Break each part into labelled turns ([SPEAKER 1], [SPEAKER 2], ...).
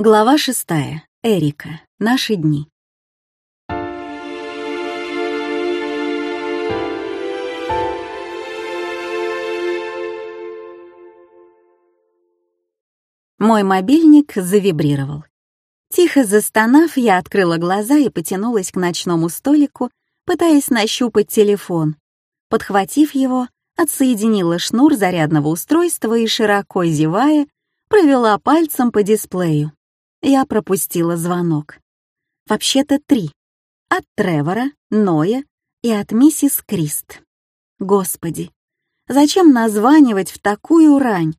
[SPEAKER 1] Глава шестая. Эрика. Наши дни. Мой мобильник завибрировал. Тихо застонав, я открыла глаза и потянулась к ночному столику, пытаясь нащупать телефон. Подхватив его, отсоединила шнур зарядного устройства и, широко зевая, провела пальцем по дисплею. Я пропустила звонок. Вообще-то три. От Тревора, Ноя и от миссис Крист. Господи, зачем названивать в такую рань?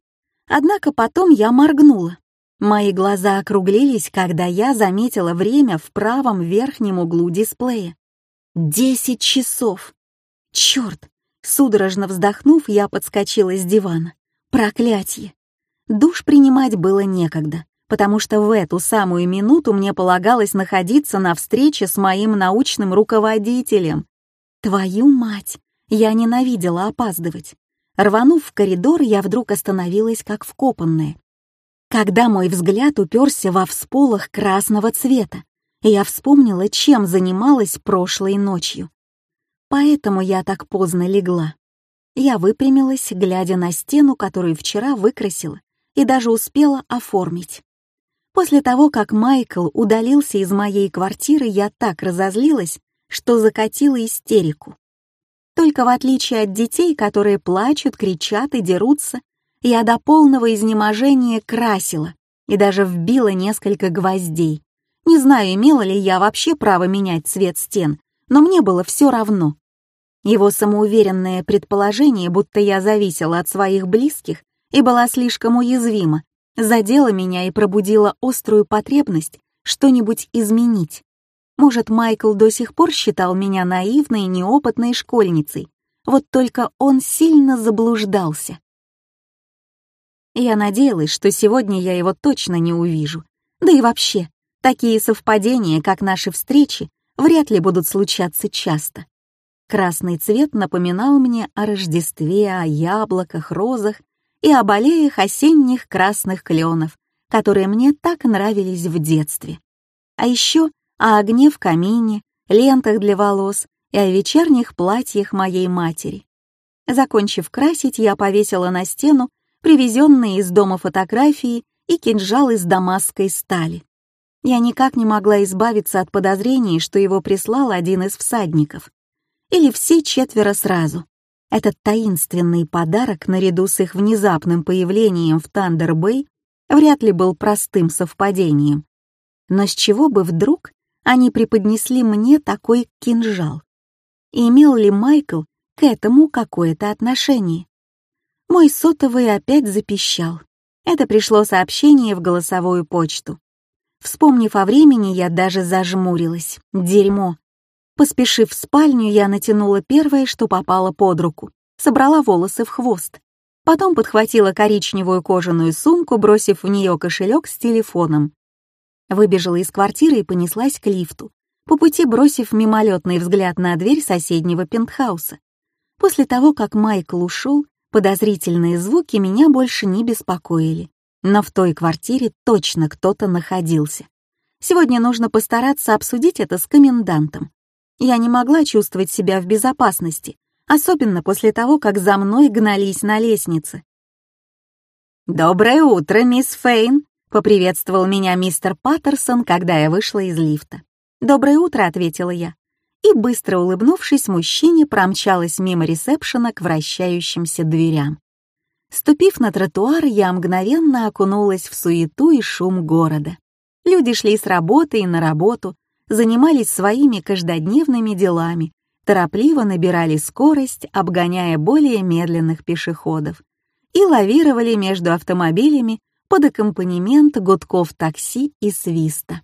[SPEAKER 1] Однако потом я моргнула. Мои глаза округлились, когда я заметила время в правом верхнем углу дисплея. Десять часов. Черт! Судорожно вздохнув, я подскочила с дивана. Проклятье! Душ принимать было некогда, потому что в эту самую минуту мне полагалось находиться на встрече с моим научным руководителем. Твою мать! Я ненавидела опаздывать. Рванув в коридор, я вдруг остановилась как вкопанная. Когда мой взгляд уперся во всполох красного цвета, я вспомнила, чем занималась прошлой ночью. Поэтому я так поздно легла. Я выпрямилась, глядя на стену, которую вчера выкрасила, и даже успела оформить. После того, как Майкл удалился из моей квартиры, я так разозлилась, что закатила истерику. Только в отличие от детей, которые плачут, кричат и дерутся, я до полного изнеможения красила и даже вбила несколько гвоздей. Не знаю, имела ли я вообще право менять цвет стен, но мне было все равно. Его самоуверенное предположение, будто я зависела от своих близких и была слишком уязвима, задело меня и пробудило острую потребность что-нибудь изменить. Может, Майкл до сих пор считал меня наивной неопытной школьницей, вот только он сильно заблуждался. Я надеялась, что сегодня я его точно не увижу. Да и вообще, такие совпадения, как наши встречи, вряд ли будут случаться часто. Красный цвет напоминал мне о Рождестве, о яблоках, розах и об аллеях осенних красных кленов, которые мне так нравились в детстве. А еще о огне в камине, лентах для волос и о вечерних платьях моей матери. Закончив красить, я повесила на стену привезенные из дома фотографии и кинжал из дамасской стали. Я никак не могла избавиться от подозрений, что его прислал один из всадников. Или все четверо сразу. Этот таинственный подарок, наряду с их внезапным появлением в Тандер-Бэй, вряд ли был простым совпадением. Но с чего бы вдруг они преподнесли мне такой кинжал? И имел ли Майкл к этому какое-то отношение? Мой сотовый опять запищал. Это пришло сообщение в голосовую почту. Вспомнив о времени, я даже зажмурилась. Дерьмо. Поспешив в спальню, я натянула первое, что попало под руку. Собрала волосы в хвост. Потом подхватила коричневую кожаную сумку, бросив в нее кошелек с телефоном. Выбежала из квартиры и понеслась к лифту, по пути бросив мимолетный взгляд на дверь соседнего пентхауса. После того, как Майкл ушел, Подозрительные звуки меня больше не беспокоили, но в той квартире точно кто-то находился. Сегодня нужно постараться обсудить это с комендантом. Я не могла чувствовать себя в безопасности, особенно после того, как за мной гнались на лестнице. «Доброе утро, мисс Фейн!» — поприветствовал меня мистер Паттерсон, когда я вышла из лифта. «Доброе утро», — ответила я и, быстро улыбнувшись мужчине, промчалась мимо ресепшена к вращающимся дверям. Ступив на тротуар, я мгновенно окунулась в суету и шум города. Люди шли с работы и на работу, занимались своими каждодневными делами, торопливо набирали скорость, обгоняя более медленных пешеходов, и лавировали между автомобилями под аккомпанемент гудков такси и свиста.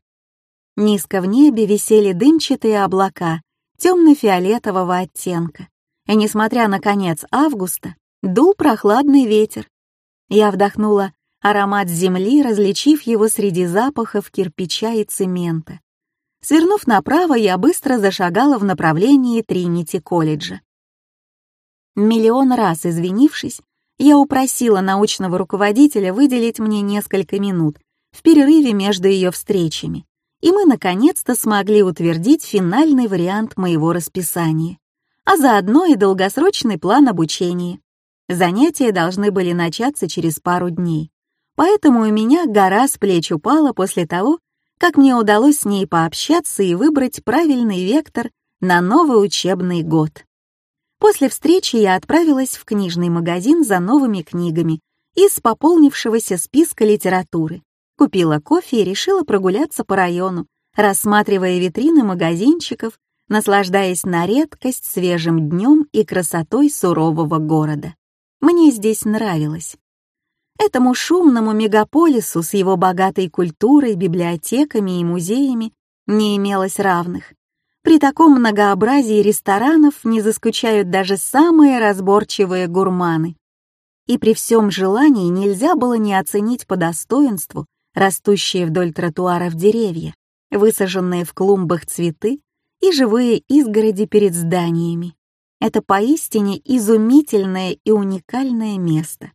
[SPEAKER 1] Низко в небе висели дымчатые облака, темно-фиолетового оттенка. И несмотря на конец августа, дул прохладный ветер. Я вдохнула аромат земли, различив его среди запахов кирпича и цемента. Свернув направо, я быстро зашагала в направлении Тринити-колледжа. Миллион раз извинившись, я упросила научного руководителя выделить мне несколько минут в перерыве между ее встречами, и мы наконец-то смогли утвердить финальный вариант моего расписания, а заодно и долгосрочный план обучения. Занятия должны были начаться через пару дней, поэтому у меня гора с плеч упала после того, как мне удалось с ней пообщаться и выбрать правильный вектор на новый учебный год. После встречи я отправилась в книжный магазин за новыми книгами из пополнившегося списка литературы, купила кофе и решила прогуляться по району, рассматривая витрины магазинчиков, наслаждаясь на редкость свежим днем и красотой сурового города. Мне здесь нравилось. Этому шумному мегаполису с его богатой культурой, библиотеками и музеями не имелось равных. При таком многообразии ресторанов не заскучают даже самые разборчивые гурманы. И при всем желании нельзя было не оценить по достоинству растущие вдоль тротуаров деревья, высаженные в клумбах цветы и живые изгороди перед зданиями. Это поистине изумительное и уникальное место.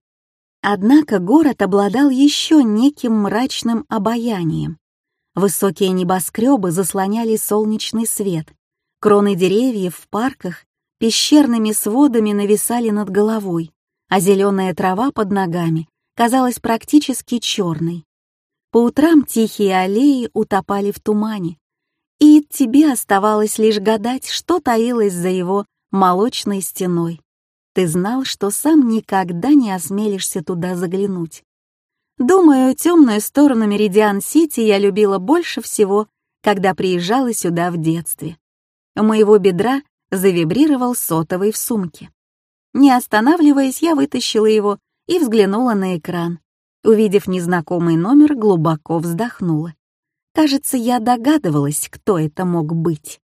[SPEAKER 1] Однако город обладал еще неким мрачным обаянием. Высокие небоскребы заслоняли солнечный свет, кроны деревьев в парках пещерными сводами нависали над головой, а зеленая трава под ногами казалась практически черной. По утрам тихие аллеи утопали в тумане, и тебе оставалось лишь гадать, что таилось за его молочной стеной. Ты знал, что сам никогда не осмелишься туда заглянуть. Думаю, темную сторону Меридиан-Сити я любила больше всего, когда приезжала сюда в детстве. У моего бедра завибрировал сотовый в сумке. Не останавливаясь, я вытащила его и взглянула на экран. Увидев незнакомый номер, глубоко вздохнула. Кажется, я догадывалась, кто это мог быть.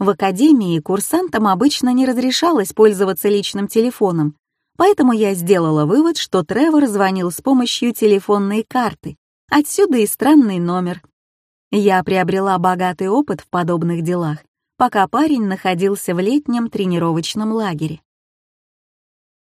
[SPEAKER 1] В академии курсантам обычно не разрешалось пользоваться личным телефоном, поэтому я сделала вывод, что Тревор звонил с помощью телефонной карты, отсюда и странный номер. Я приобрела богатый опыт в подобных делах, пока парень находился в летнем тренировочном лагере.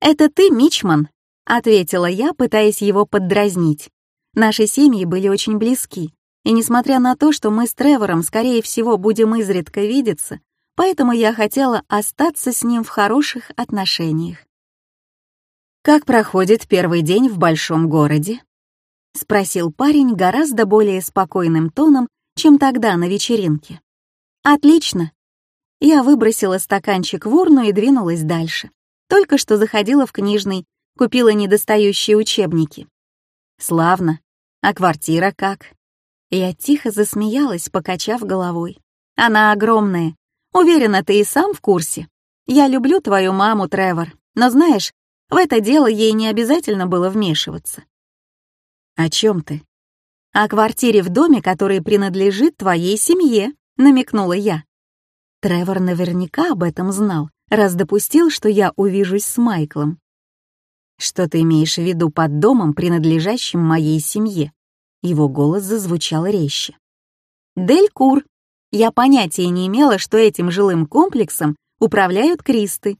[SPEAKER 1] «Это ты, Мичман?» — ответила я, пытаясь его поддразнить. Наши семьи были очень близки, и несмотря на то, что мы с Тревором, скорее всего, будем изредка видеться, поэтому я хотела остаться с ним в хороших отношениях. «Как проходит первый день в большом городе?» — спросил парень гораздо более спокойным тоном, чем тогда на вечеринке. «Отлично». Я выбросила стаканчик в урну и двинулась дальше. Только что заходила в книжный, купила недостающие учебники. «Славно. А квартира как?» Я тихо засмеялась, покачав головой. «Она огромная. Уверена, ты и сам в курсе. Я люблю твою маму, Тревор, но знаешь, в это дело ей не обязательно было вмешиваться». «О чем ты?» «О квартире в доме, который принадлежит твоей семье», — намекнула я. Тревор наверняка об этом знал, раз допустил, что я увижусь с Майклом. «Что ты имеешь в виду под домом, принадлежащим моей семье?» Его голос зазвучал резче. «Дель Кур. Я понятия не имела, что этим жилым комплексом управляют Кристы».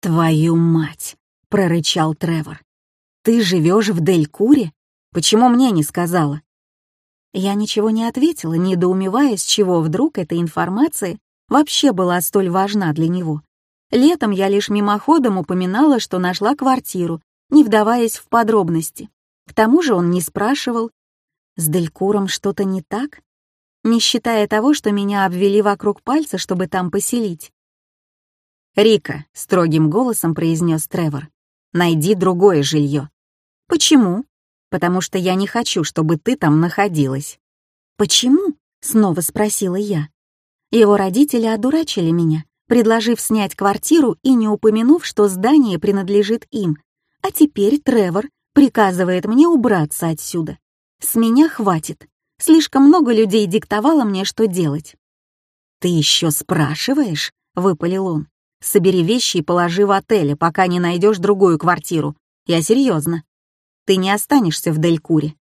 [SPEAKER 1] «Твою мать!» — прорычал Тревор. «Ты живешь в Дель Куре? Почему мне не сказала?» Я ничего не ответила, недоумевая, с чего вдруг эта информация вообще была столь важна для него. Летом я лишь мимоходом упоминала, что нашла квартиру, не вдаваясь в подробности. К тому же он не спрашивал, с Делькуром что-то не так, не считая того, что меня обвели вокруг пальца, чтобы там поселить. «Рика», — строгим голосом произнес Тревор, — «найди другое жилье». «Почему?» «Потому что я не хочу, чтобы ты там находилась». «Почему?» — снова спросила я. Его родители одурачили меня, предложив снять квартиру и не упомянув, что здание принадлежит им. А теперь Тревор приказывает мне убраться отсюда. С меня хватит. Слишком много людей диктовало мне, что делать. «Ты еще спрашиваешь?» — выпалил он. «Собери вещи и положи в отеле, пока не найдешь другую квартиру. Я серьезно. Ты не останешься в Делькуре».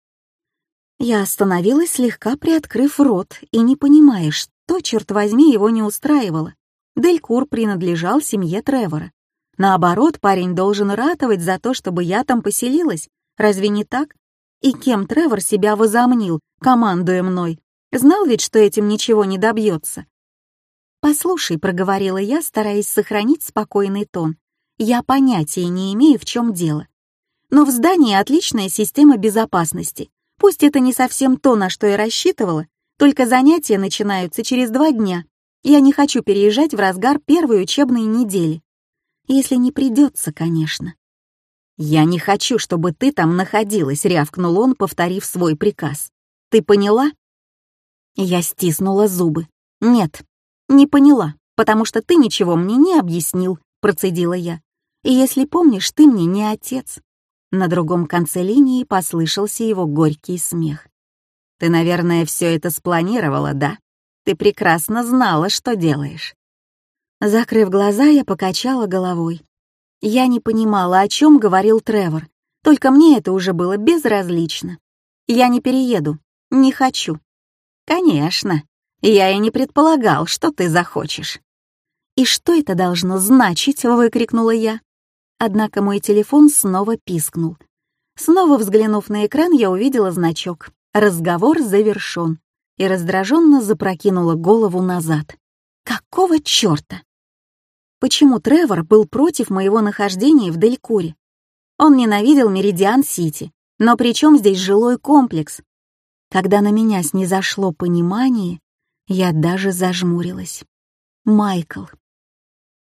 [SPEAKER 1] Я остановилась, слегка приоткрыв рот, и не понимая, что, черт возьми, его не устраивало. Делькур принадлежал семье Тревора. Наоборот, парень должен ратовать за то, чтобы я там поселилась. Разве не так? И кем Тревор себя возомнил, командуя мной? Знал ведь, что этим ничего не добьется. «Послушай», — проговорила я, стараясь сохранить спокойный тон, «я понятия не имею, в чем дело. Но в здании отличная система безопасности. Пусть это не совсем то, на что я рассчитывала, только занятия начинаются через два дня. Я не хочу переезжать в разгар первой учебной недели. Если не придется, конечно. «Я не хочу, чтобы ты там находилась», — рявкнул он, повторив свой приказ. «Ты поняла?» Я стиснула зубы. «Нет, не поняла, потому что ты ничего мне не объяснил», — процедила я. «И если помнишь, ты мне не отец». На другом конце линии послышался его горький смех. «Ты, наверное, все это спланировала, да? Ты прекрасно знала, что делаешь». Закрыв глаза, я покачала головой. Я не понимала, о чем говорил Тревор, только мне это уже было безразлично. Я не перееду, не хочу. Конечно, я и не предполагал, что ты захочешь. «И что это должно значить?» — выкрикнула я. Однако мой телефон снова пискнул. Снова взглянув на экран, я увидела значок «Разговор завершен» и раздраженно запрокинула голову назад. «Какого чёрта?» Почему Тревор был против моего нахождения в Делькуре. Он ненавидел Меридиан-Сити, но при чем здесь жилой комплекс? Когда на меня снизошло понимание, я даже зажмурилась. Майкл.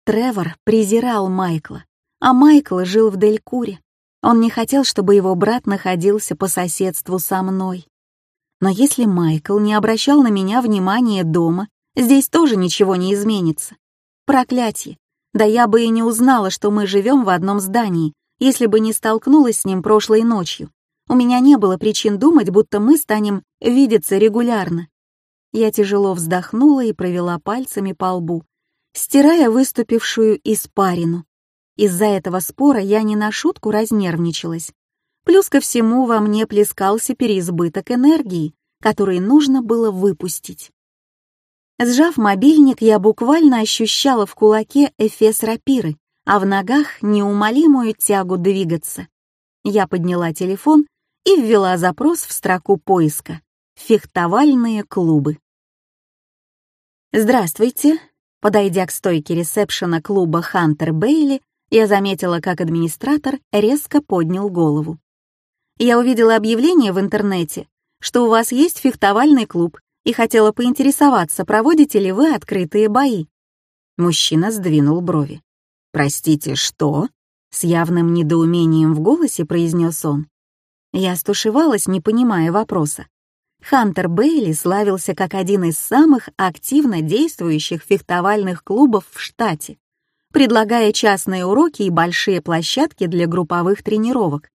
[SPEAKER 1] Тревор презирал Майкла, а Майкл жил в Делькуре. Он не хотел, чтобы его брат находился по соседству со мной. Но если Майкл не обращал на меня внимания дома, здесь тоже ничего не изменится. Проклятие! Да я бы и не узнала, что мы живем в одном здании, если бы не столкнулась с ним прошлой ночью. У меня не было причин думать, будто мы станем видеться регулярно. Я тяжело вздохнула и провела пальцами по лбу, стирая выступившую испарину. Из-за этого спора я не на шутку разнервничалась. Плюс ко всему во мне плескался переизбыток энергии, который нужно было выпустить. Сжав мобильник, я буквально ощущала в кулаке эфес рапиры, а в ногах неумолимую тягу двигаться. Я подняла телефон и ввела запрос в строку поиска «Фехтовальные клубы». «Здравствуйте». Подойдя к стойке ресепшена клуба «Хантер Бейли», я заметила, как администратор резко поднял голову. «Я увидела объявление в интернете, что у вас есть фехтовальный клуб, и хотела поинтересоваться, проводите ли вы открытые бои. Мужчина сдвинул брови. «Простите, что?» — с явным недоумением в голосе произнес он. Я стушевалась, не понимая вопроса. Хантер Бейли славился как один из самых активно действующих фехтовальных клубов в штате, предлагая частные уроки и большие площадки для групповых тренировок.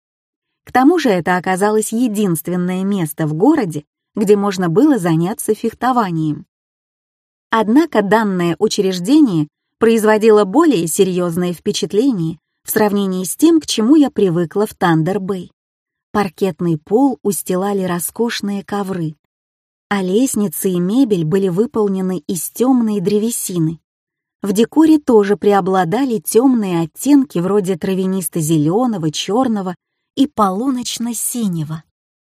[SPEAKER 1] К тому же это оказалось единственное место в городе, где можно было заняться фехтованием. Однако данное учреждение производило более серьезное впечатление в сравнении с тем, к чему я привыкла в Тандер-Бэй. Паркетный пол устилали роскошные ковры, а лестницы и мебель были выполнены из темной древесины. В декоре тоже преобладали темные оттенки вроде травянисто-зеленого, черного и полуночно-синего.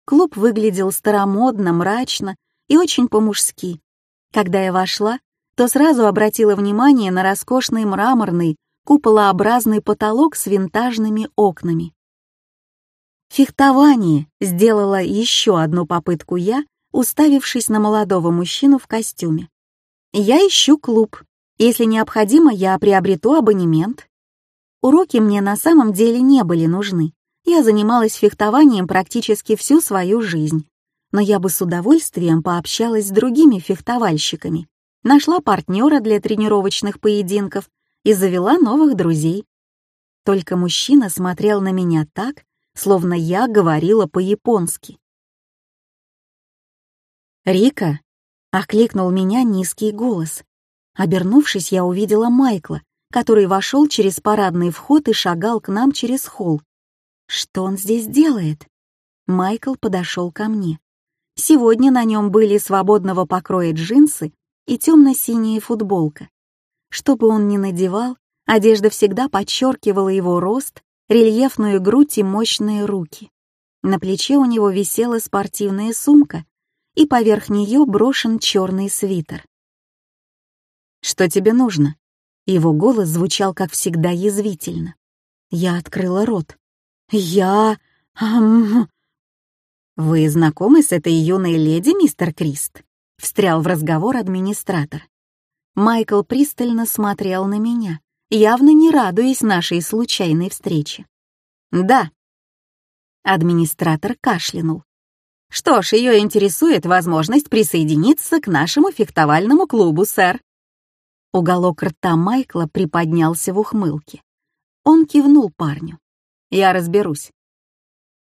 [SPEAKER 1] Клуб выглядел старомодно, мрачно и очень по-мужски. Когда я вошла, то сразу обратила внимание на роскошный мраморный, куполообразный потолок с винтажными окнами. «Фехтование!» — сделала еще одну попытку я, уставившись на молодого мужчину в костюме. «Я ищу клуб. Если необходимо, я приобрету абонемент». Уроки мне на самом деле не были нужны. Я занималась фехтованием практически всю свою жизнь, но я бы с удовольствием пообщалась с другими фехтовальщиками, нашла партнера для тренировочных поединков и завела новых друзей. Только мужчина смотрел на меня так, словно я говорила по-японски. «Рика!» — окликнул меня низкий голос. Обернувшись, я увидела Майкла, который вошел через парадный вход и шагал к нам через холл. Что он здесь делает? Майкл подошел ко мне. Сегодня на нем были свободного покроя джинсы и темно-синяя футболка. Что бы он ни надевал, одежда всегда подчеркивала его рост, рельефную грудь и мощные руки. На плече у него висела спортивная сумка, и поверх нее брошен черный свитер. «Что тебе нужно?» Его голос звучал, как всегда, язвительно. Я открыла рот. «Я... Ам... «Вы знакомы с этой юной леди, мистер Крист?» — встрял в разговор администратор. Майкл пристально смотрел на меня, явно не радуясь нашей случайной встрече. «Да». Администратор кашлянул. «Что ж, ее интересует возможность присоединиться к нашему фехтовальному клубу, сэр». Уголок рта Майкла приподнялся в ухмылке. Он кивнул парню. «Я разберусь.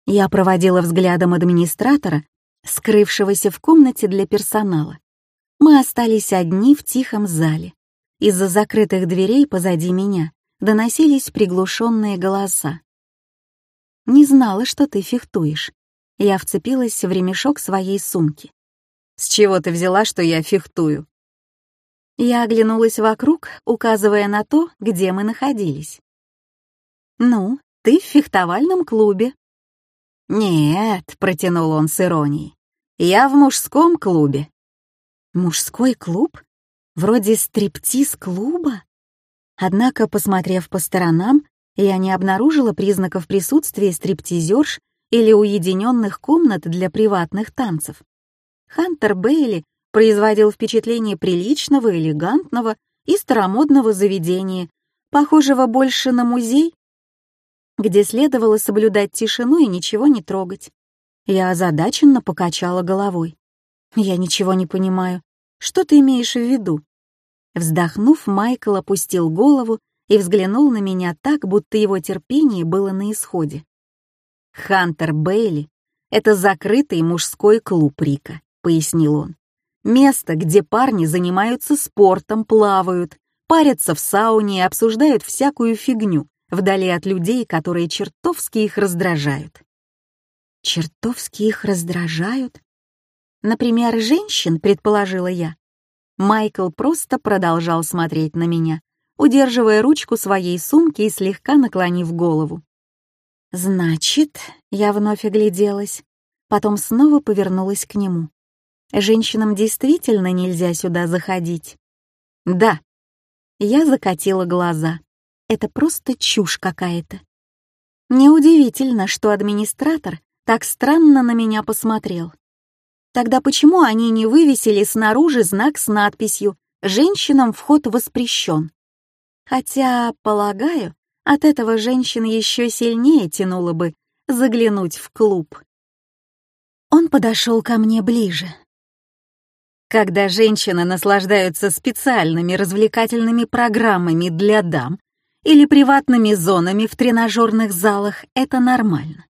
[SPEAKER 1] Я проводила взглядом администратора, скрывшегося в комнате для персонала. Мы остались одни в тихом зале. Из-за закрытых дверей позади меня доносились приглушенные голоса. «Не знала, что ты фехтуешь». Я вцепилась в ремешок своей сумки. «С чего ты взяла, что я фехтую?» Я оглянулась вокруг, указывая на то, где мы находились. «Ну, ты в фехтовальном клубе», «Нет», — протянул он с иронией, — «я в мужском клубе». «Мужской клуб? Вроде стриптиз-клуба?» Однако, посмотрев по сторонам, я не обнаружила признаков присутствия стриптизерш или уединенных комнат для приватных танцев. Хантер Бейли производил впечатление приличного, элегантного и старомодного заведения, похожего больше на музей, где следовало соблюдать тишину и ничего не трогать. Я озадаченно покачала головой. «Я ничего не понимаю. Что ты имеешь в виду?» Вздохнув, Майкл опустил голову и взглянул на меня так, будто его терпение было на исходе. «Хантер Бейли — это закрытый мужской клуб Рика», — пояснил он. «Место, где парни занимаются спортом, плавают, парятся в сауне и обсуждают всякую фигню, вдали от людей, которые чертовски их раздражают. Чертовски их раздражают? Например, женщин, предположила я. Майкл просто продолжал смотреть на меня, удерживая ручку своей сумки и слегка наклонив голову. «Значит...» — я вновь огляделась, потом снова повернулась к нему. «Женщинам действительно нельзя сюда заходить?» «Да». Я закатила глаза. Это просто чушь какая-то. Неудивительно, что администратор так странно на меня посмотрел. Тогда почему они не вывесили снаружи знак с надписью «Женщинам вход воспрещен»? Хотя, полагаю, от этого женщин еще сильнее тянуло бы заглянуть в клуб. Он подошел ко мне ближе. Когда женщины наслаждаются специальными развлекательными программами для дам, или приватными зонами в тренажерных залах — это нормально.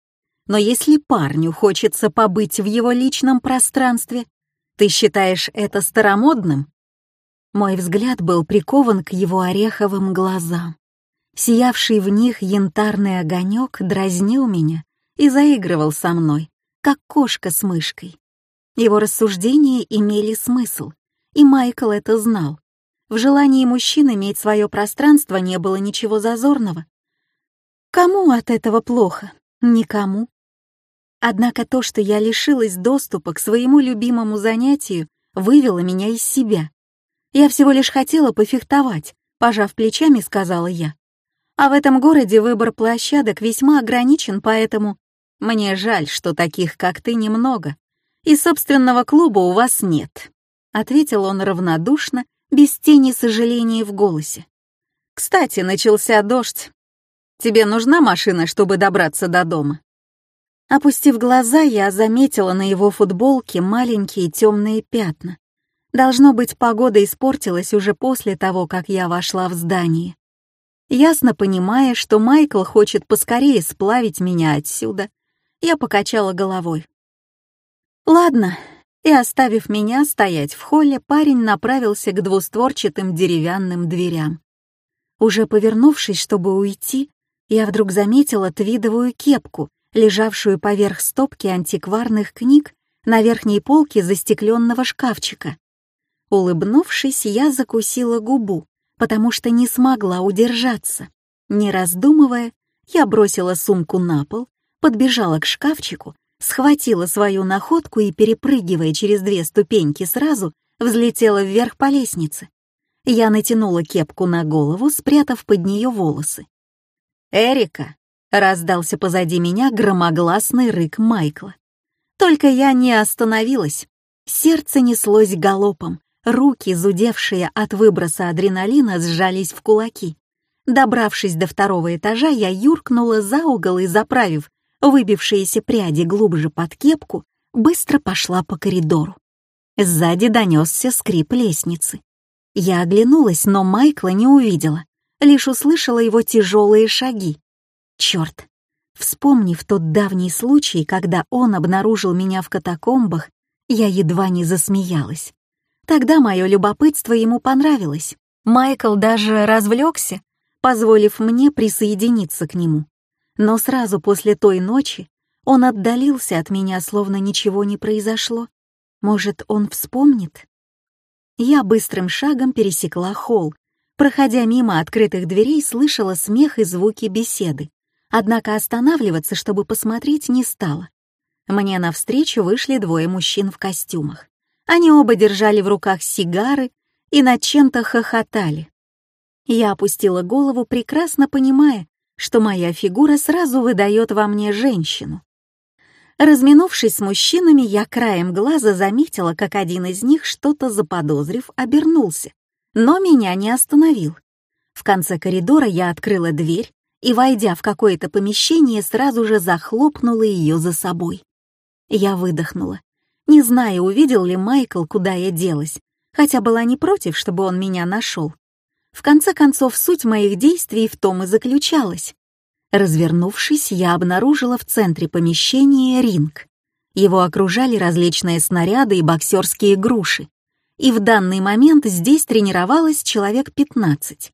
[SPEAKER 1] Но если парню хочется побыть в его личном пространстве, ты считаешь это старомодным? Мой взгляд был прикован к его ореховым глазам. Сиявший в них янтарный огонек дразнил меня и заигрывал со мной, как кошка с мышкой. Его рассуждения имели смысл, и Майкл это знал. В желании мужчин иметь свое пространство не было ничего зазорного. Кому от этого плохо? Никому. Однако то, что я лишилась доступа к своему любимому занятию, вывело меня из себя. Я всего лишь хотела пофехтовать, пожав плечами, сказала я. А в этом городе выбор площадок весьма ограничен, поэтому мне жаль, что таких, как ты, немного, и собственного клуба у вас нет», — ответил он равнодушно без тени сожаления в голосе. «Кстати, начался дождь. Тебе нужна машина, чтобы добраться до дома?» Опустив глаза, я заметила на его футболке маленькие темные пятна. Должно быть, погода испортилась уже после того, как я вошла в здание. Ясно понимая, что Майкл хочет поскорее сплавить меня отсюда, я покачала головой. «Ладно, и, оставив меня стоять в холле, парень направился к двустворчатым деревянным дверям. Уже повернувшись, чтобы уйти, я вдруг заметила твидовую кепку, лежавшую поверх стопки антикварных книг на верхней полке застекленного шкафчика. Улыбнувшись, я закусила губу, потому что не смогла удержаться. Не раздумывая, я бросила сумку на пол, подбежала к шкафчику, схватила свою находку и, перепрыгивая через две ступеньки сразу, взлетела вверх по лестнице. Я натянула кепку на голову, спрятав под нее волосы. «Эрика!» — раздался позади меня громогласный рык Майкла. Только я не остановилась. Сердце неслось галопом, руки, зудевшие от выброса адреналина, сжались в кулаки. Добравшись до второго этажа, я юркнула за угол и, заправив выбившиеся пряди глубже под кепку, быстро пошла по коридору. Сзади донесся скрип лестницы. Я оглянулась, но Майкла не увидела, лишь услышала его тяжелые шаги. Черт! Вспомнив тот давний случай, когда он обнаружил меня в катакомбах, я едва не засмеялась. Тогда мое любопытство ему понравилось. Майкл даже развлекся, позволив мне присоединиться к нему. Но сразу после той ночи он отдалился от меня, словно ничего не произошло. Может, он вспомнит? Я быстрым шагом пересекла холл. Проходя мимо открытых дверей, слышала смех и звуки беседы. Однако останавливаться, чтобы посмотреть, не стала. Мне навстречу вышли двое мужчин в костюмах. Они оба держали в руках сигары и над чем-то хохотали. Я опустила голову, прекрасно понимая, что моя фигура сразу выдает во мне женщину. Разминувшись с мужчинами, я краем глаза заметила, как один из них, что-то заподозрив, обернулся, но меня не остановил. В конце коридора я открыла дверь и, войдя в какое-то помещение, сразу же захлопнула ее за собой. Я выдохнула, не зная, увидел ли Майкл, куда я делась, хотя была не против, чтобы он меня нашел. В конце концов, суть моих действий в том и заключалась. Развернувшись, я обнаружила в центре помещения ринг. Его окружали различные снаряды и боксерские груши. И в данный момент здесь тренировалось человек 15.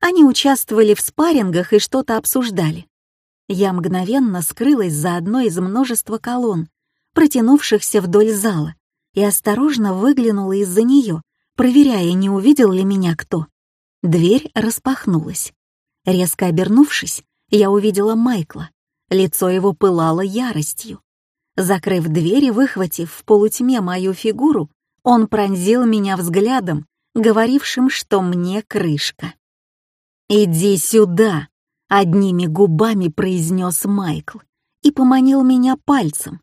[SPEAKER 1] Они участвовали в спаррингах и что-то обсуждали. Я мгновенно скрылась за одной из множества колонн, протянувшихся вдоль зала, и осторожно выглянула из-за нее, проверяя, не увидел ли меня кто. Дверь распахнулась. Резко обернувшись, я увидела Майкла. Лицо его пылало яростью. Закрыв дверь и выхватив в полутьме мою фигуру, он пронзил меня взглядом, говорившим, что мне крышка. «Иди сюда!» — одними губами произнес Майкл и поманил меня пальцем.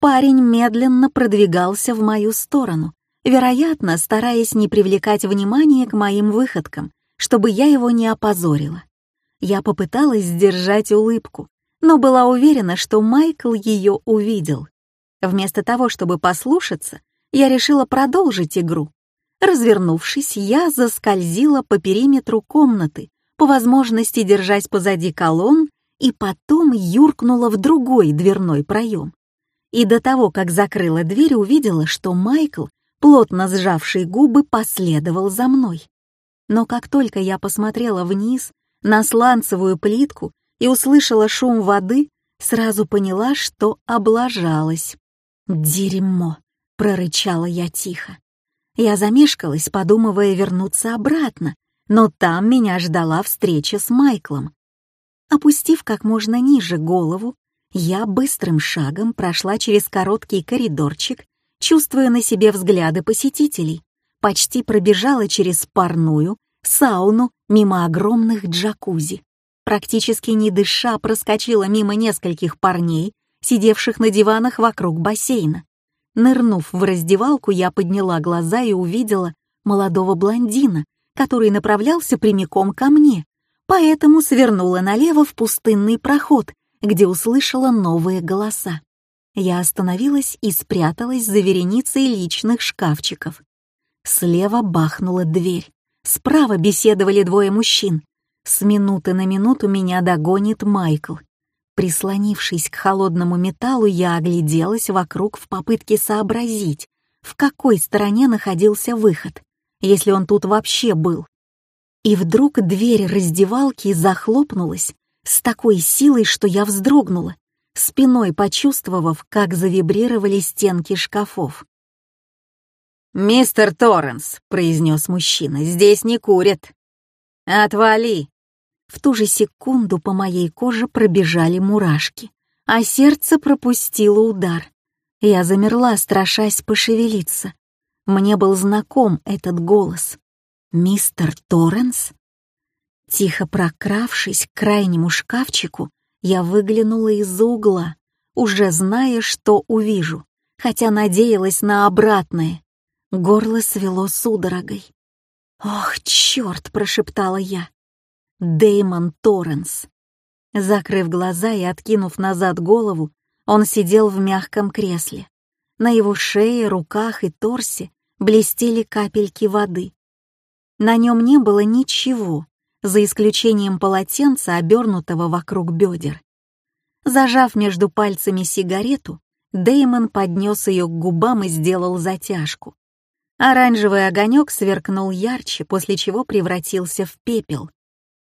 [SPEAKER 1] Парень медленно продвигался в мою сторону, вероятно, стараясь не привлекать внимания к моим выходкам, чтобы я его не опозорила. Я попыталась сдержать улыбку, но была уверена, что Майкл ее увидел. Вместо того, чтобы послушаться, я решила продолжить игру. Развернувшись, я заскользила по периметру комнаты, по возможности держась позади колонн, и потом юркнула в другой дверной проем. И до того, как закрыла дверь, увидела, что Майкл плотно сжавший губы, последовал за мной. Но как только я посмотрела вниз на сланцевую плитку и услышала шум воды, сразу поняла, что облажалась. «Дерьмо!» — прорычала я тихо. Я замешкалась, подумывая вернуться обратно, но там меня ждала встреча с Майклом. Опустив как можно ниже голову, я быстрым шагом прошла через короткий коридорчик чувствуя на себе взгляды посетителей, почти пробежала через парную, сауну, мимо огромных джакузи. Практически не дыша проскочила мимо нескольких парней, сидевших на диванах вокруг бассейна. Нырнув в раздевалку, я подняла глаза и увидела молодого блондина, который направлялся прямиком ко мне, поэтому свернула налево в пустынный проход, где услышала новые голоса. Я остановилась и спряталась за вереницей личных шкафчиков. Слева бахнула дверь. Справа беседовали двое мужчин. С минуты на минуту меня догонит Майкл. Прислонившись к холодному металлу, я огляделась вокруг в попытке сообразить, в какой стороне находился выход, если он тут вообще был. И вдруг дверь раздевалки захлопнулась с такой силой, что я вздрогнула спиной почувствовав, как завибрировали стенки шкафов.
[SPEAKER 2] «Мистер Торренс», — произнес мужчина, — «здесь не курят». «Отвали!»
[SPEAKER 1] В ту же секунду по моей коже пробежали мурашки, а сердце пропустило удар. Я замерла, страшась пошевелиться. Мне был знаком этот голос. «Мистер Торренс?» Тихо прокравшись к крайнему шкафчику, я выглянула из-за угла, уже зная, что увижу, хотя надеялась на обратное. Горло свело судорогой. «Ох, черт!» — прошептала я. Деймон Торренс. Закрыв глаза и откинув назад голову, он сидел в мягком кресле. На его шее, руках и торсе блестели капельки воды. На нем не было ничего, за исключением полотенца, обернутого вокруг бедер. Зажав между пальцами сигарету, Деймон поднес ее к губам и сделал затяжку. Оранжевый огонек сверкнул ярче, после чего превратился в пепел.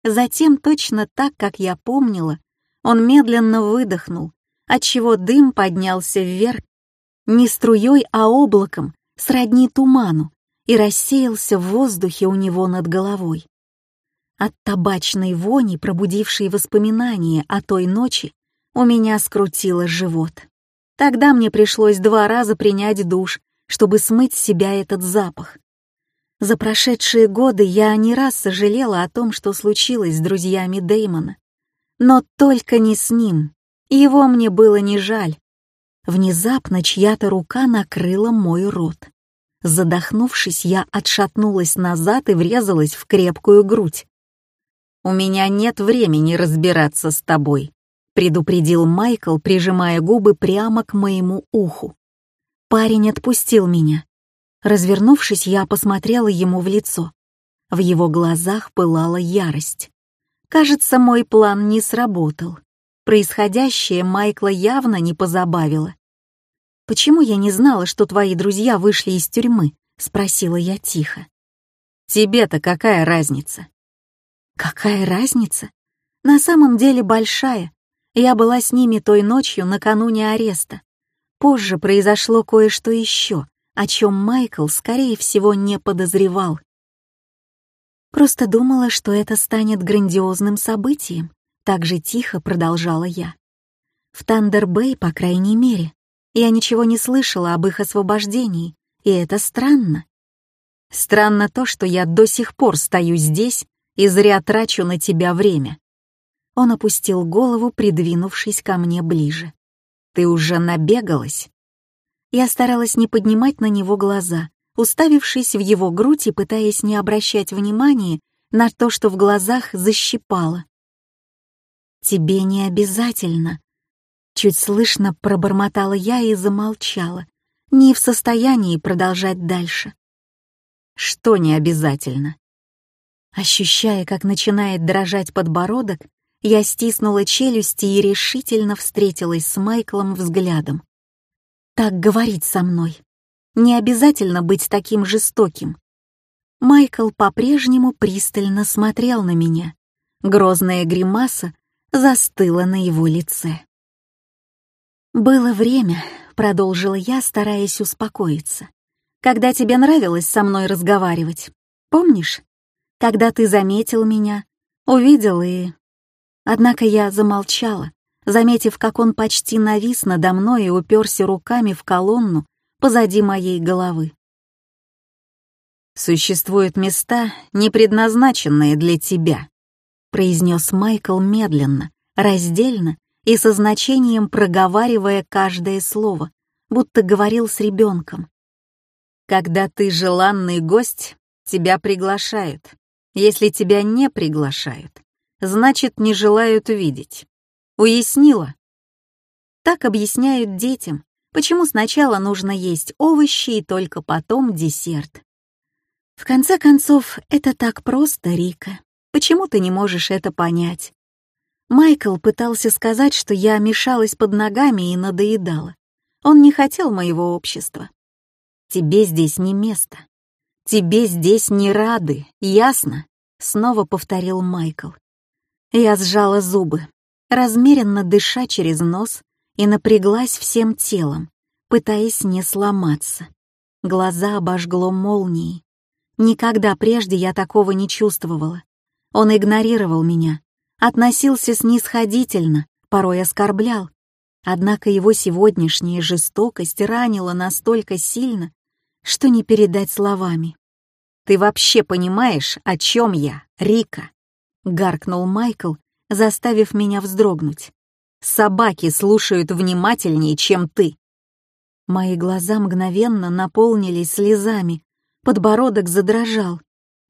[SPEAKER 1] Затем, точно так, как я помнила, он медленно выдохнул, отчего дым поднялся вверх не струей, а облаком, сродни туману, и рассеялся в воздухе у него над головой. От табачной вони, пробудившей воспоминания о той ночи, у меня скрутило живот. Тогда мне пришлось два раза принять душ, чтобы смыть с себя этот запах. За прошедшие годы я не раз сожалела о том, что случилось с друзьями Деймона. Но только не с ним. Его мне было не жаль. Внезапно чья-то рука накрыла мой рот. Задохнувшись, я отшатнулась назад и врезалась в крепкую грудь. «У меня нет времени разбираться с тобой», — предупредил Майкл, прижимая губы прямо к моему уху. Парень отпустил меня. Развернувшись, я посмотрела ему в лицо. В его глазах пылала ярость. Кажется, мой план не сработал. Происходящее Майкла явно не позабавило. «Почему я не знала, что твои друзья вышли из тюрьмы?» — спросила я тихо. «Тебе-то какая разница?» Какая разница? На самом деле большая. Я была с ними той ночью накануне ареста. Позже произошло кое-что еще, о чем Майкл, скорее всего, не подозревал. Просто думала, что это станет грандиозным событием. Так же тихо продолжала я. В Тандер-Бэй, по крайней мере, я ничего не слышала об их освобождении, и это странно. Странно то, что я до сих пор стою здесь и зря трачу на тебя время». Он опустил голову, придвинувшись ко мне ближе. «Ты уже набегалась?» Я старалась не поднимать на него глаза, уставившись в его грудь и пытаясь не обращать внимания на то, что в глазах защипало. «Тебе не обязательно», — чуть слышно пробормотала я и замолчала, не в состоянии продолжать дальше. «Что не обязательно?» Ощущая, как начинает дрожать подбородок, я стиснула челюсти и решительно встретилась с Майклом взглядом. «Так говорить со мной. Не обязательно быть таким жестоким». Майкл по-прежнему пристально смотрел на меня. Грозная гримаса застыла на его лице. «Было время», — продолжила я, стараясь успокоиться, «когда тебе нравилось со мной разговаривать. Помнишь? Когда ты заметил меня, увидел и... Однако я замолчала, заметив, как он почти навис надо мной и уперся руками в колонну позади моей головы. «Существуют места, не предназначенные для тебя», произнес Майкл медленно, раздельно и со значением проговаривая каждое слово, будто говорил с ребенком. «Когда ты желанный гость, тебя приглашают. Если тебя не приглашают, значит, не желают видеть. Уяснила? Так объясняют детям, почему сначала нужно есть овощи и только потом десерт. В конце концов, это так просто, Рика. Почему ты не можешь это понять? Майкл пытался сказать, что я мешалась под ногами и надоедала. Он не хотел моего общества. Тебе здесь не место. «Тебе здесь не рады, ясно?» — снова повторил Майкл. Я сжала зубы, размеренно дыша через нос и напряглась всем телом, пытаясь не сломаться. Глаза обожгло молнией. Никогда прежде я такого не чувствовала. Он игнорировал меня, относился снисходительно, порой оскорблял. Однако его сегодняшняя жестокость ранила настолько сильно, что не передать словами. «Ты вообще понимаешь, о чем я, Рика?» — гаркнул Майкл, заставив меня вздрогнуть. «Собаки слушают внимательнее, чем ты». Мои глаза мгновенно наполнились слезами, подбородок задрожал.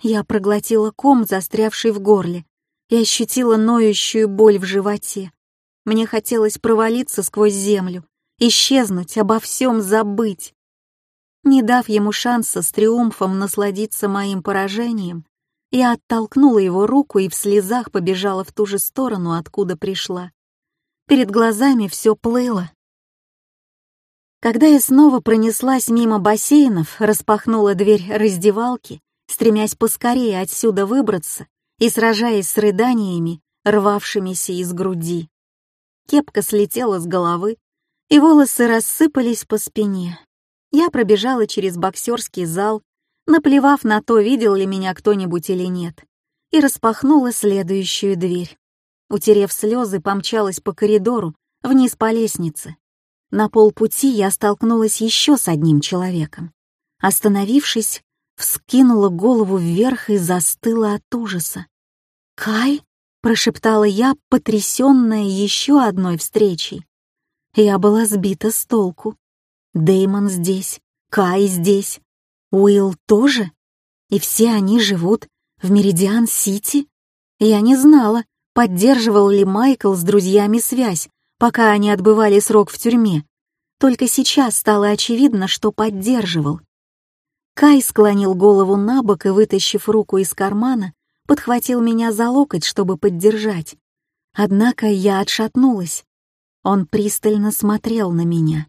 [SPEAKER 1] Я проглотила ком, застрявший в горле, и ощутила ноющую боль в животе. Мне хотелось провалиться сквозь землю, исчезнуть, обо всем забыть. Не дав ему шанса с триумфом насладиться моим поражением, я оттолкнула его руку и в слезах побежала в ту же сторону, откуда пришла. Перед глазами все плыло. Когда я снова пронеслась мимо бассейнов, распахнула дверь раздевалки, стремясь поскорее отсюда выбраться и сражаясь с рыданиями, рвавшимися из груди. Кепка слетела с головы, и волосы рассыпались по спине. Я пробежала через боксерский зал, наплевав на то, видел ли меня кто-нибудь или нет, и распахнула следующую дверь. Утерев слезы, помчалась по коридору, вниз по лестнице. На полпути я столкнулась еще с одним человеком. Остановившись, вскинула голову вверх и застыла от ужаса. «Кай?» — прошептала я, потрясенная еще одной встречей. Я была сбита с толку. Деймон здесь, Кай здесь, Уилл тоже? И все они живут в Меридиан-Сити? Я не знала, поддерживал ли Майкл с друзьями связь, пока они отбывали срок в тюрьме. Только сейчас стало очевидно, что поддерживал. Кай склонил голову на бок и, вытащив руку из кармана, подхватил меня за локоть, чтобы поддержать. Однако я отшатнулась. Он пристально смотрел на меня.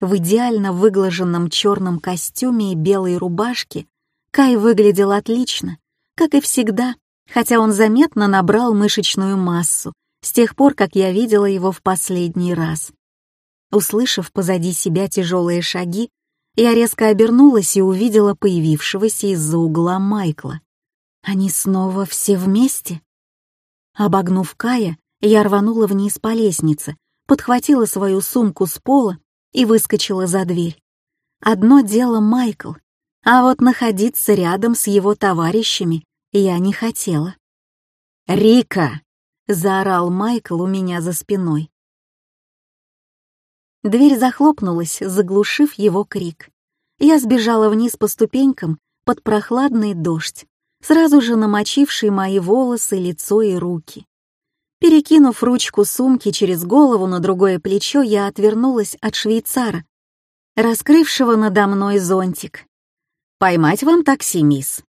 [SPEAKER 1] В идеально выглаженном черном костюме и белой рубашке Кай выглядел отлично, как и всегда, хотя он заметно набрал мышечную массу с тех пор, как я видела его в последний раз. Услышав позади себя тяжелые шаги, я резко обернулась и увидела появившегося из-за угла Майкла. Они снова все вместе? Обогнув Кая, я рванула вниз по лестнице, подхватила свою сумку с пола и выскочила за дверь. Одно дело Майкл, а вот находиться рядом с его товарищами я не хотела. «Рика!» — заорал Майкл у меня за спиной. Дверь захлопнулась, заглушив его крик. Я сбежала вниз по ступенькам под прохладный дождь, сразу же намочивший мои волосы, лицо и руки. Перекинув ручку сумки через голову на другое плечо, я отвернулась от швейцара, раскрывшего надо мной зонтик. «Поймать вам такси, мисс?»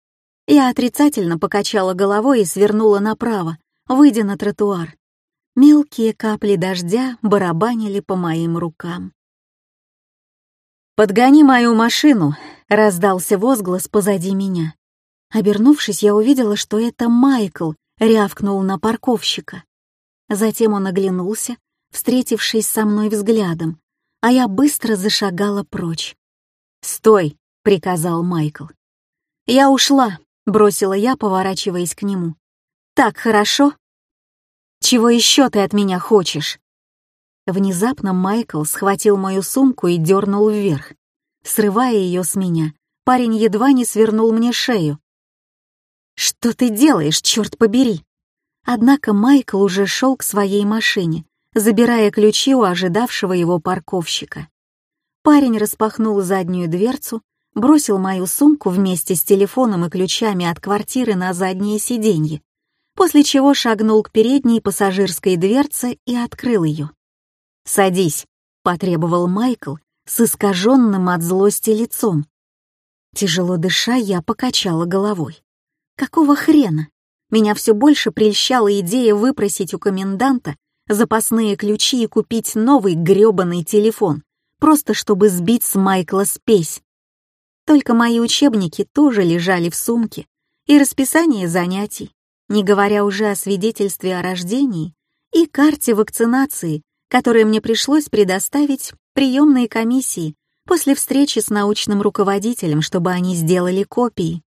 [SPEAKER 1] Я отрицательно покачала головой и свернула направо, выйдя на тротуар. Мелкие капли дождя барабанили по моим рукам. «Подгони мою машину!» — раздался возглас позади меня. Обернувшись, я увидела, что это Майкл рявкнул на парковщика. Затем он оглянулся, встретившись со мной взглядом, а я быстро зашагала прочь. «Стой!» — приказал Майкл. «Я ушла», — бросила я, поворачиваясь к нему. «Так хорошо?» «Чего еще ты от меня хочешь?» Внезапно Майкл схватил мою сумку и дернул вверх. Срывая ее с меня, парень едва не свернул мне шею. «Что ты делаешь, черт побери?» Однако Майкл уже шел к своей машине, забирая ключи у ожидавшего его парковщика. Парень распахнул заднюю дверцу, бросил мою сумку вместе с телефоном и ключами от квартиры на заднее сиденье, после чего шагнул к передней пассажирской дверце и открыл ее. «Садись», — потребовал Майкл с искаженным от злости лицом. Тяжело дыша, я покачала головой. «Какого хрена? Меня все больше прельщала идея выпросить у коменданта запасные ключи и купить новый грёбаный телефон, просто чтобы сбить с Майкла спесь. Только мои учебники тоже лежали в сумке, и расписание занятий, не говоря уже о свидетельстве о рождении и карте вакцинации, которые мне пришлось предоставить приемной комиссии после встречи с научным руководителем, чтобы они сделали копии.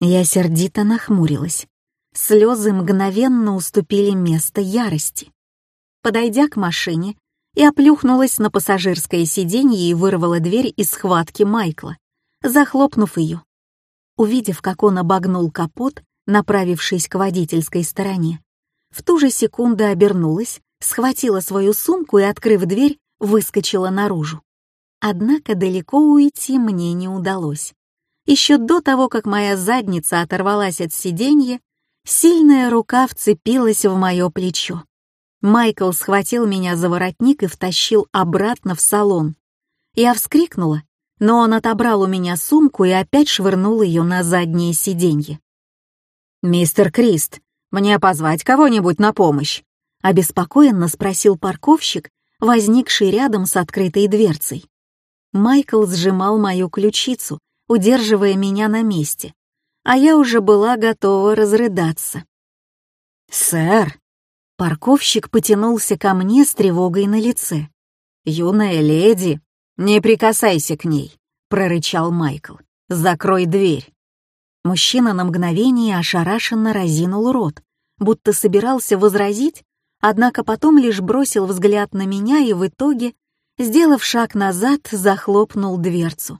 [SPEAKER 1] Я сердито нахмурилась. Слезы мгновенно уступили место ярости. Подойдя к машине, Я плюхнулась на пассажирское сиденье и вырвала дверь из схватки Майкла, захлопнув ее. Увидев, как он обогнул капот, направившись к водительской стороне, в ту же секунду обернулась, схватила свою сумку и, открыв дверь, выскочила наружу. Однако далеко уйти мне не удалось. Еще до того, как моя задница оторвалась от сиденья, сильная рука вцепилась в мое плечо. Майкл схватил меня за воротник и втащил обратно в салон. Я вскрикнула, но он отобрал у меня сумку и опять швырнул ее на заднее сиденье. «Мистер Крист, мне позвать кого-нибудь на помощь?» — обеспокоенно спросил парковщик, возникший рядом с открытой дверцей. Майкл сжимал мою ключицу, удерживая меня на месте, а я уже была готова разрыдаться. «Сэр!» Парковщик потянулся ко мне с тревогой на лице. «Юная леди, не прикасайся к ней», — прорычал Майкл. «Закрой дверь». Мужчина на мгновение ошарашенно разинул рот, будто собирался возразить, однако потом лишь бросил взгляд на меня и в итоге, сделав шаг назад, захлопнул дверцу.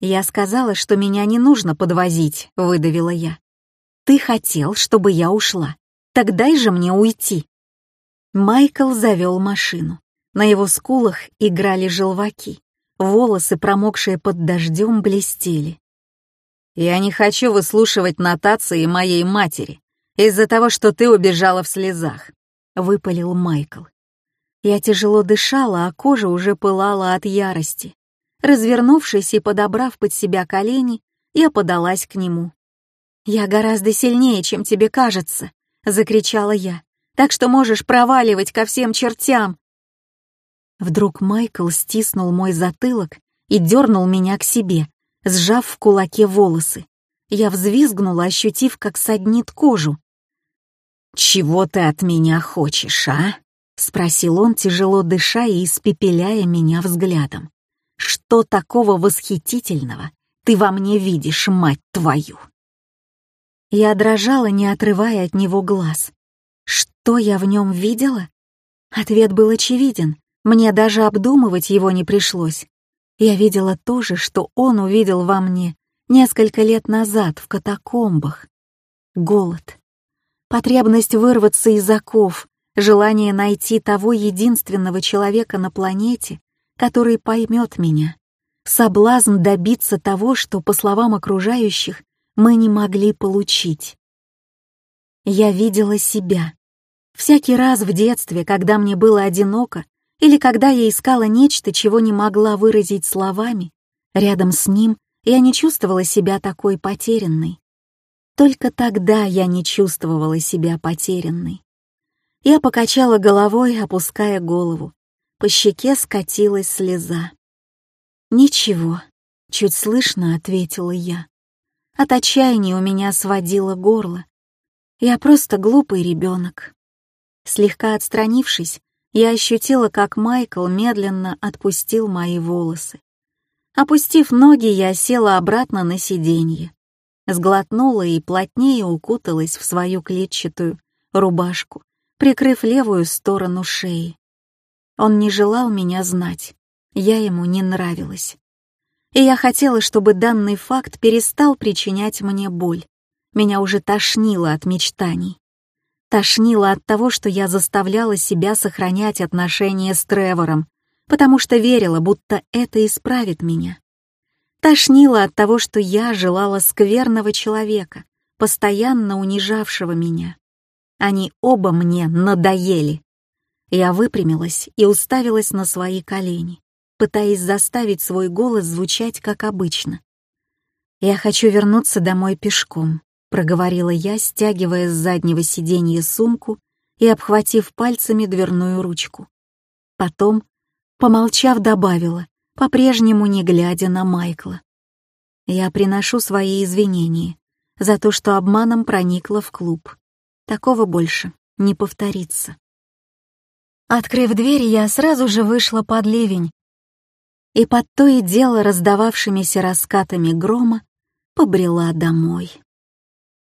[SPEAKER 1] «Я сказала, что меня не нужно подвозить», — выдавила я. «Ты хотел, чтобы я ушла. Так дай же мне уйти». Майкл завел машину. На его скулах играли желваки. Волосы, промокшие под дождем, блестели. «Я не хочу выслушивать нотации моей матери из-за того, что ты убежала в слезах», — выпалил Майкл. Я тяжело дышала, а кожа уже пылала от ярости. Развернувшись и подобрав под себя колени, я подалась к нему. «Я гораздо сильнее, чем тебе кажется», — закричала я. «Так что можешь проваливать ко всем чертям!» Вдруг Майкл стиснул мой затылок и дернул меня к себе, сжав в кулаке волосы. Я взвизгнула, ощутив, как саднит кожу. «Чего ты от меня хочешь, а?» — спросил он, тяжело дыша и испепеляя меня взглядом. «Что такого восхитительного ты во мне видишь, мать твою?» Я дрожала, не отрывая от него глаз. Что я в нем видела? Ответ был очевиден. Мне даже обдумывать его не пришлось. Я видела то же, что он увидел во мне несколько лет назад в катакомбах. Голод. Потребность вырваться из оков, желание найти того единственного человека на планете, который поймет меня. Соблазн добиться того, что, по словам окружающих, мы не могли получить. Я видела себя. Всякий раз в детстве, когда мне было одиноко, или когда я искала нечто, чего не могла выразить словами, рядом с ним я не чувствовала себя такой потерянной. Только тогда я не чувствовала себя потерянной. Я покачала головой, опуская голову. По щеке скатилась слеза. «Ничего», — чуть слышно ответила я. От отчаяния у меня сводило горло. Я просто глупый ребенок. Слегка отстранившись, я ощутила, как Майкл медленно отпустил мои волосы. Опустив ноги, я села обратно на сиденье. Сглотнула и плотнее укуталась в свою клетчатую рубашку, прикрыв левую сторону шеи. Он не желал меня знать, я ему не нравилась и я хотела, чтобы данный факт перестал причинять мне боль. Меня уже тошнило от мечтаний. Тошнило от того, что я заставляла себя сохранять отношения с Тревором, потому что верила, будто это исправит меня. Тошнило от того, что я желала скверного человека, постоянно унижавшего меня. Они оба мне надоели. Я выпрямилась и уставилась на свои колени пытаясь заставить свой голос звучать как обычно. «Я хочу вернуться домой пешком», — проговорила я, стягивая с заднего сиденья сумку и обхватив пальцами дверную ручку. Потом, помолчав, добавила, по-прежнему не глядя на Майкла. «Я приношу свои извинения за то, что обманом проникла в клуб. Такого больше не повторится». Открыв дверь, я сразу же вышла под ливень, и под то и дело раздававшимися раскатами грома побрела домой.